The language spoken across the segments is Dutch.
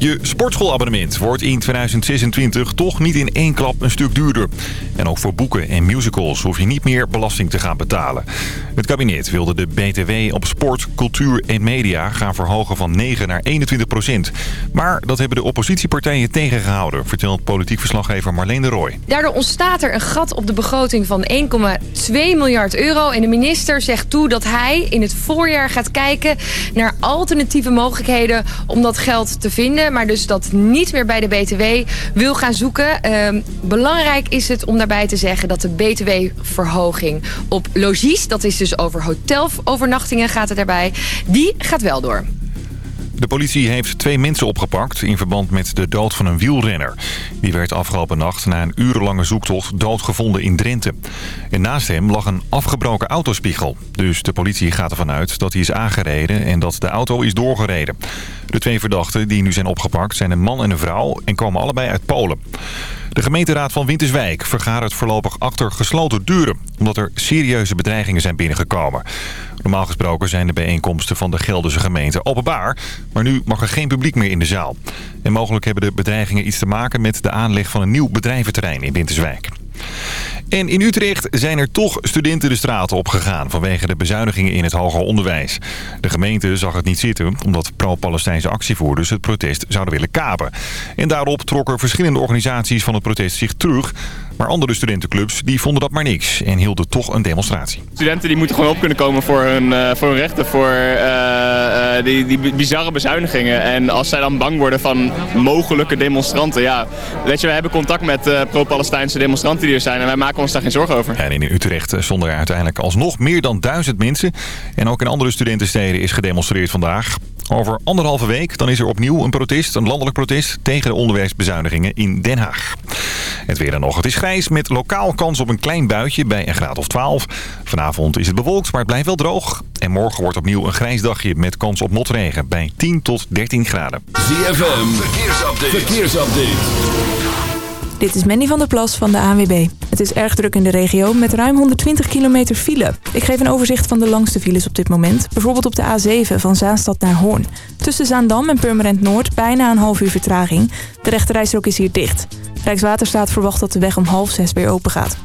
Je sportschoolabonnement wordt in 2026 toch niet in één klap een stuk duurder. En ook voor boeken en musicals hoef je niet meer belasting te gaan betalen. Het kabinet wilde de BTW op sport, cultuur en media gaan verhogen van 9 naar 21 procent. Maar dat hebben de oppositiepartijen tegengehouden, vertelt politiek verslaggever Marleen de Rooij. Daardoor ontstaat er een gat op de begroting van 1,2 miljard euro. En de minister zegt toe dat hij in het voorjaar gaat kijken naar alternatieve mogelijkheden om dat geld te vinden maar dus dat niet meer bij de BTW wil gaan zoeken. Ehm, belangrijk is het om daarbij te zeggen dat de BTW-verhoging op logies... dat is dus over hotelovernachtingen gaat het daarbij, die gaat wel door. De politie heeft twee mensen opgepakt in verband met de dood van een wielrenner. Die werd afgelopen nacht na een urenlange zoektocht doodgevonden in Drenthe. En naast hem lag een afgebroken autospiegel. Dus de politie gaat ervan uit dat hij is aangereden en dat de auto is doorgereden. De twee verdachten die nu zijn opgepakt zijn een man en een vrouw en komen allebei uit Polen. De gemeenteraad van Winterswijk vergadert voorlopig achter gesloten deuren... omdat er serieuze bedreigingen zijn binnengekomen. Normaal gesproken zijn de bijeenkomsten van de Gelderse gemeente openbaar... maar nu mag er geen publiek meer in de zaal. En mogelijk hebben de bedreigingen iets te maken met de aanleg van een nieuw bedrijventerrein in Winterswijk. En in Utrecht zijn er toch studenten de straten opgegaan vanwege de bezuinigingen in het hoger onderwijs. De gemeente zag het niet zitten omdat pro-Palestijnse actievoerders het protest zouden willen kapen. En daarop trokken verschillende organisaties van het protest zich terug. Maar andere studentenclubs die vonden dat maar niks en hielden toch een demonstratie. Studenten die moeten gewoon op kunnen komen voor hun, uh, voor hun rechten, voor uh, uh, die, die bizarre bezuinigingen. En als zij dan bang worden van mogelijke demonstranten, ja, weet je, we hebben contact met pro-Palestijnse demonstranten die er zijn en wij maken ons daar geen zorgen over. En in Utrecht stonden er uiteindelijk alsnog meer dan duizend mensen. En ook in andere studentensteden is gedemonstreerd vandaag. Over anderhalve week dan is er opnieuw een protest, een landelijk protest... tegen de onderwijsbezuinigingen in Den Haag. Het weer dan nog. Het is grijs met lokaal kans op een klein buitje bij een graad of 12. Vanavond is het bewolkt, maar het blijft wel droog. En morgen wordt opnieuw een grijs dagje met kans op motregen bij 10 tot 13 graden. ZFM, verkeersupdate. verkeersupdate. Dit is Mandy van der Plas van de ANWB. Het is erg druk in de regio met ruim 120 kilometer file. Ik geef een overzicht van de langste files op dit moment. Bijvoorbeeld op de A7 van Zaanstad naar Hoorn. Tussen Zaandam en Purmerend Noord bijna een half uur vertraging. De rechterrijstrook is hier dicht. Rijkswaterstaat verwacht dat de weg om half zes weer open gaat.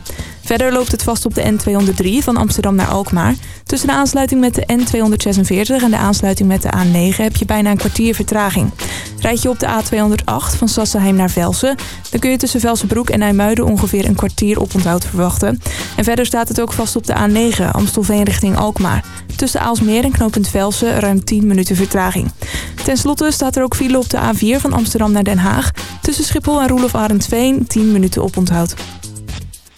Verder loopt het vast op de N203 van Amsterdam naar Alkmaar. Tussen de aansluiting met de N246 en de aansluiting met de A9 heb je bijna een kwartier vertraging. Rijd je op de A208 van Sassenheim naar Velsen... dan kun je tussen Velsenbroek en Nijmuiden ongeveer een kwartier oponthoud verwachten. En verder staat het ook vast op de A9 Amstelveen richting Alkmaar. Tussen Aalsmeer en knooppunt Velsen ruim 10 minuten vertraging. Ten slotte staat er ook file op de A4 van Amsterdam naar Den Haag. Tussen Schiphol en Roelof Arendsveen 10 minuten oponthoud.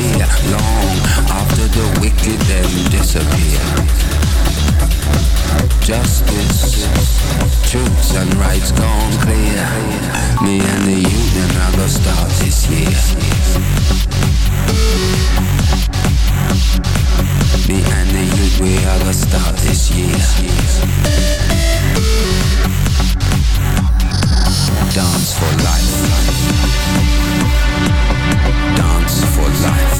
fear long after the wicked then disappear. Justice, truths and rights gone clear. Me and the union are gonna start this year. Me and the youth, we are gonna start this year. Dance for life. Dance for life.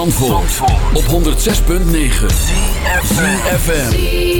Op 106.9 FM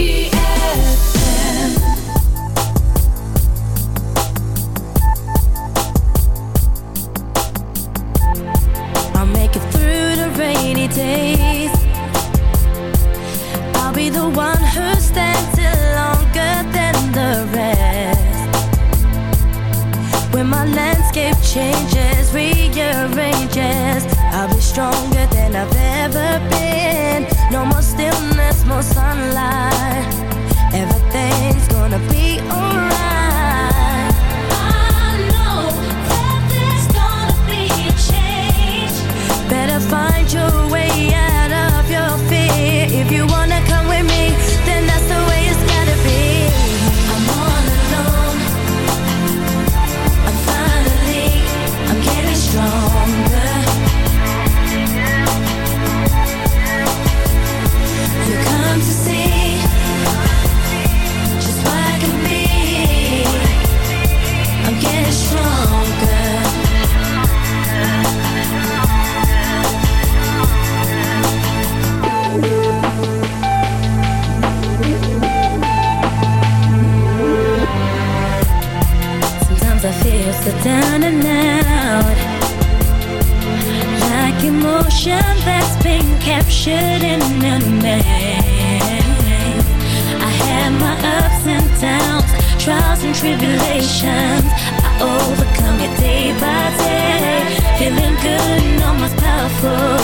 been captured in a maze. I had my ups and downs, trials and tribulations. I overcome it day by day. Feeling good and almost powerful.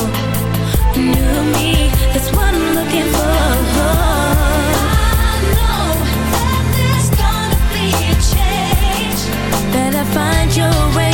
New me, that's what I'm looking for. Find your way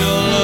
till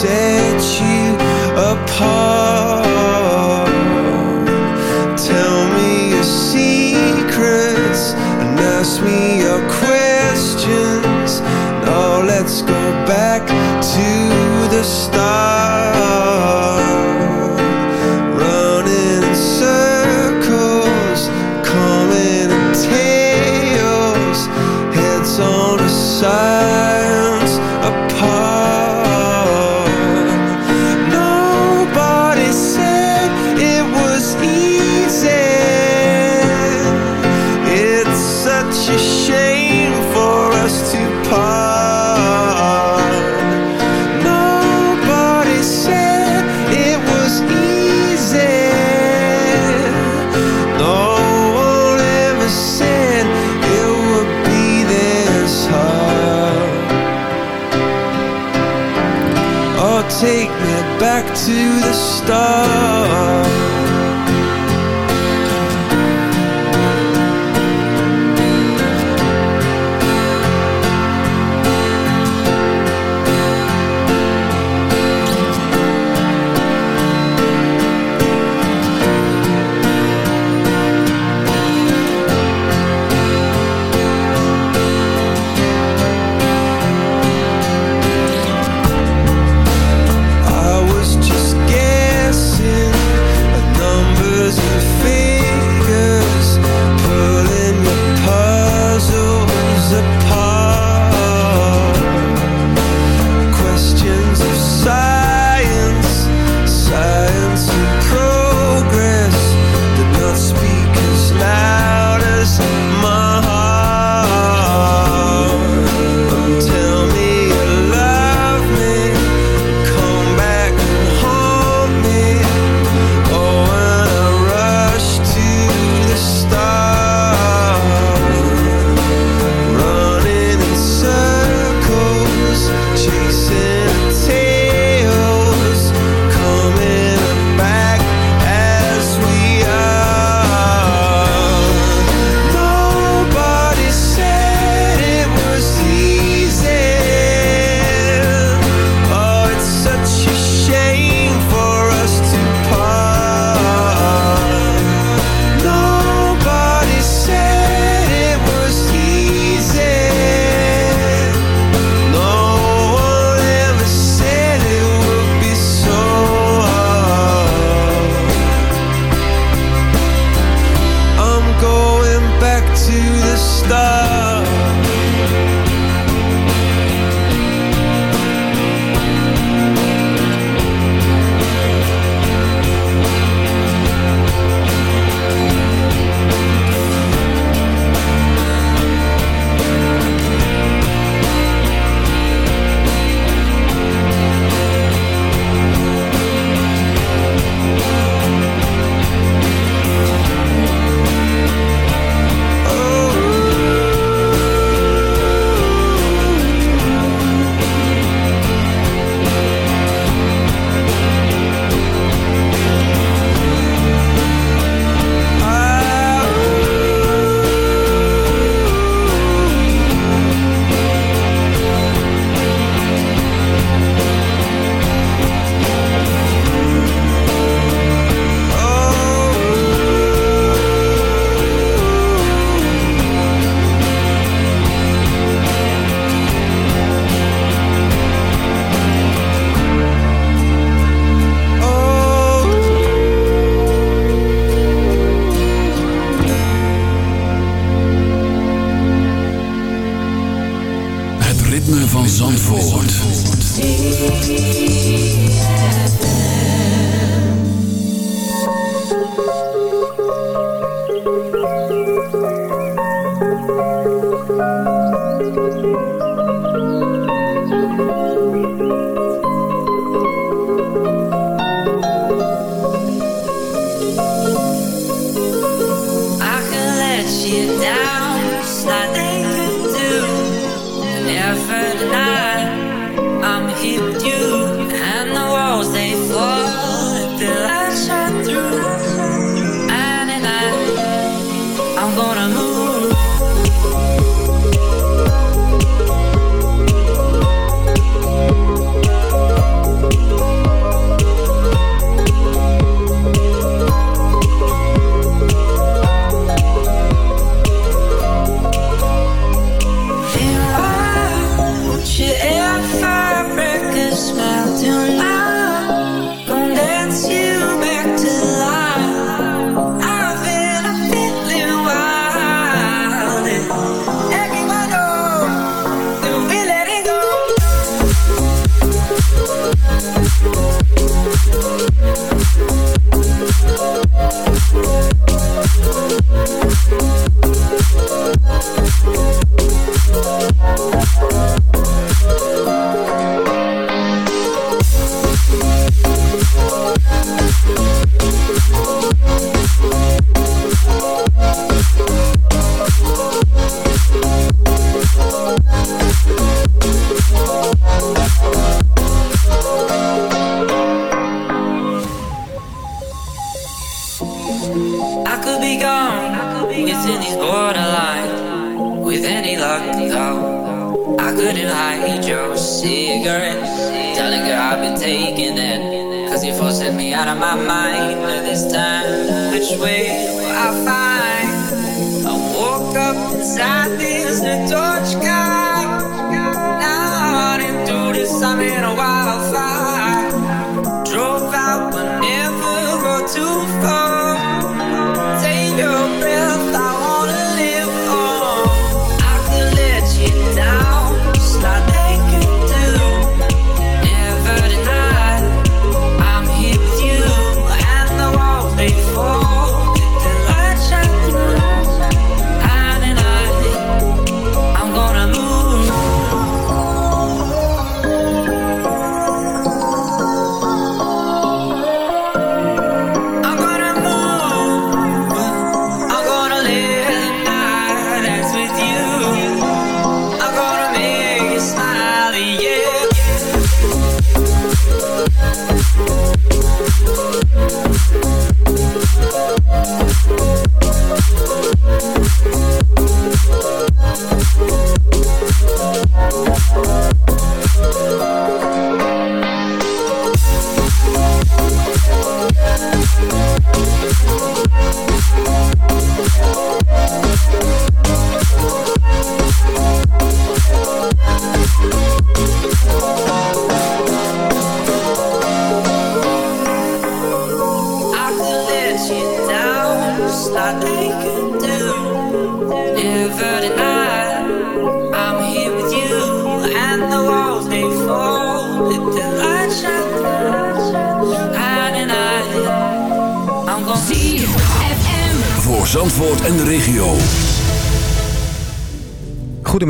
céu.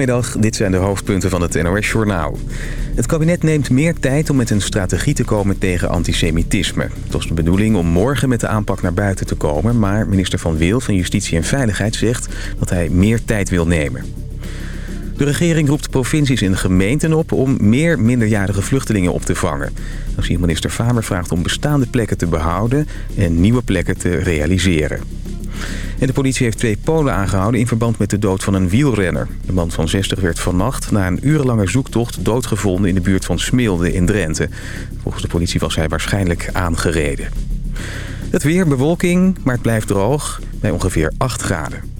Goedemiddag, dit zijn de hoofdpunten van het NOS-journaal. Het kabinet neemt meer tijd om met een strategie te komen tegen antisemitisme. Het was de bedoeling om morgen met de aanpak naar buiten te komen... maar minister Van Wil van Justitie en Veiligheid zegt dat hij meer tijd wil nemen. De regering roept provincies en gemeenten op om meer minderjarige vluchtelingen op te vangen. Asielminister Faber vraagt om bestaande plekken te behouden en nieuwe plekken te realiseren. En de politie heeft twee Polen aangehouden in verband met de dood van een wielrenner. De man van 60 werd vannacht na een urenlange zoektocht doodgevonden in de buurt van Smilde in Drenthe. Volgens de politie was hij waarschijnlijk aangereden. Het weer, bewolking, maar het blijft droog bij ongeveer 8 graden.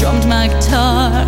strummed my guitar.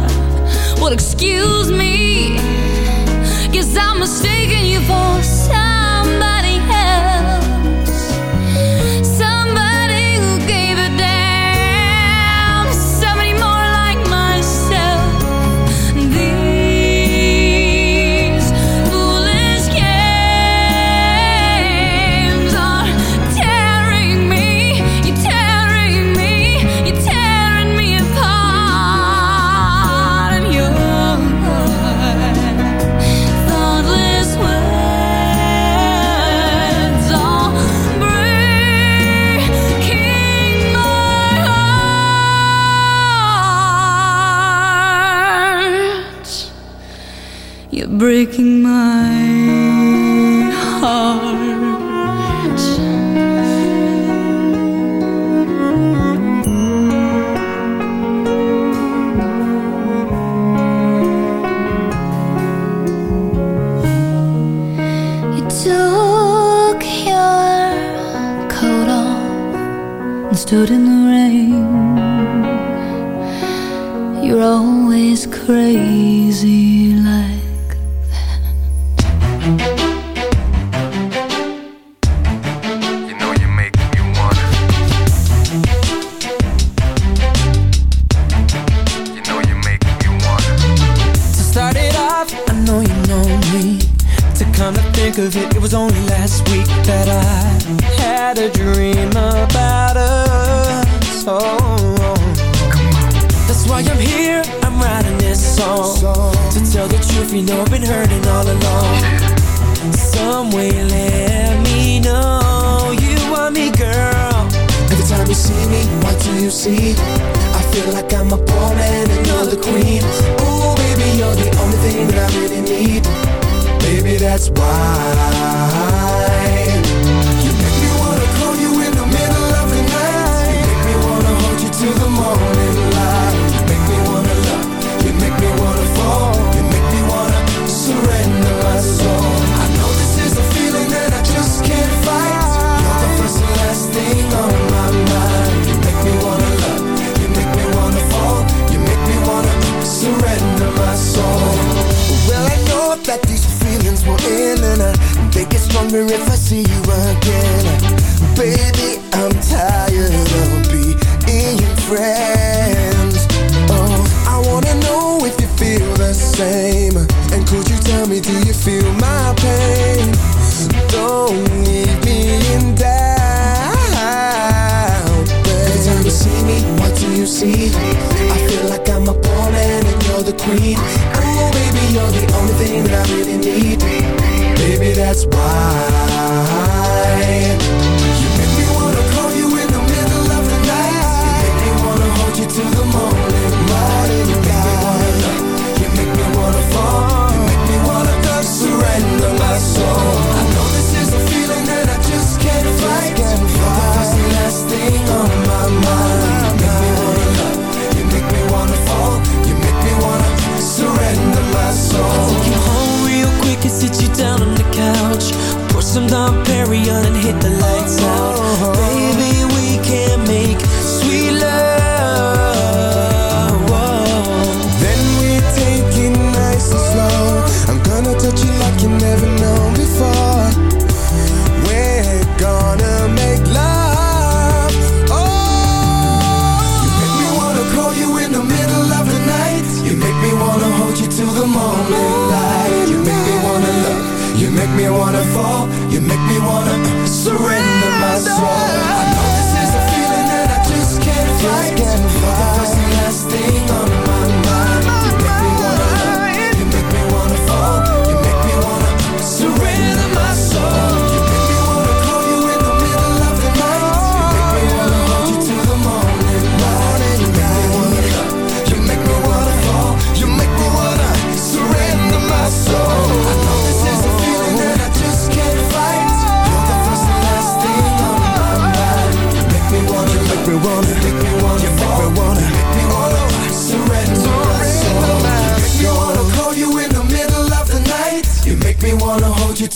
make me wanna fall. You make me wanna surrender my soul. I know this is a feeling that I just can't fight.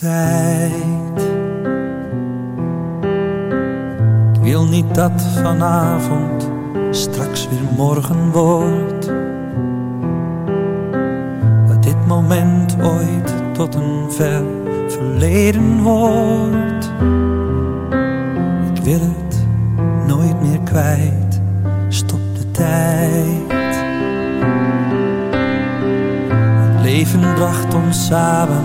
Ik wil niet dat vanavond straks weer morgen wordt. Dat dit moment ooit tot een ver verleden wordt. Ik wil het nooit meer kwijt. Stop de tijd. leven bracht ons samen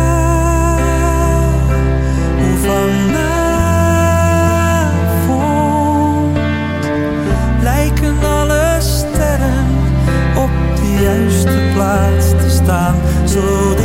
juiste plaats te staan, zodat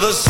the sun.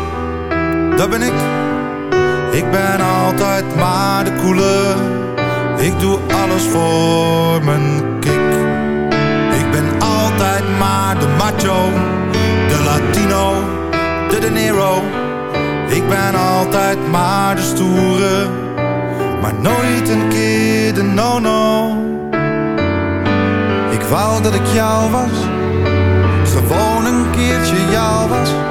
dat ben ik. Ik ben altijd maar de koele. Ik doe alles voor mijn kick. Ik ben altijd maar de macho. De Latino, de De. Ik ben altijd maar de stoere. Maar nooit een keer de no-no. Ik wou dat ik jou was. Gewoon een keertje jou was.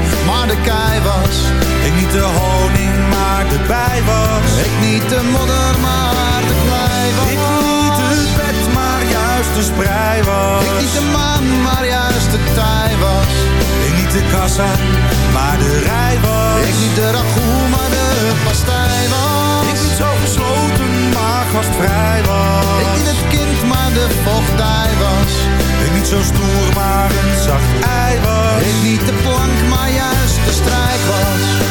niet de honing, maar de bij was. Ik niet de modder, maar de klei was. Ik niet het bed, maar juist de sprei was. Ik niet de maan, maar juist de tij was. Ik niet de kassa, maar de rij was. Ik niet de ragout, maar de pastij was. Ik niet zo gesloten, maar gastvrij was. Ik niet het kind, maar de vochtdij was. Ik niet zo stoer, maar een zacht ei was. Ik niet de plank, maar juist de strijk was.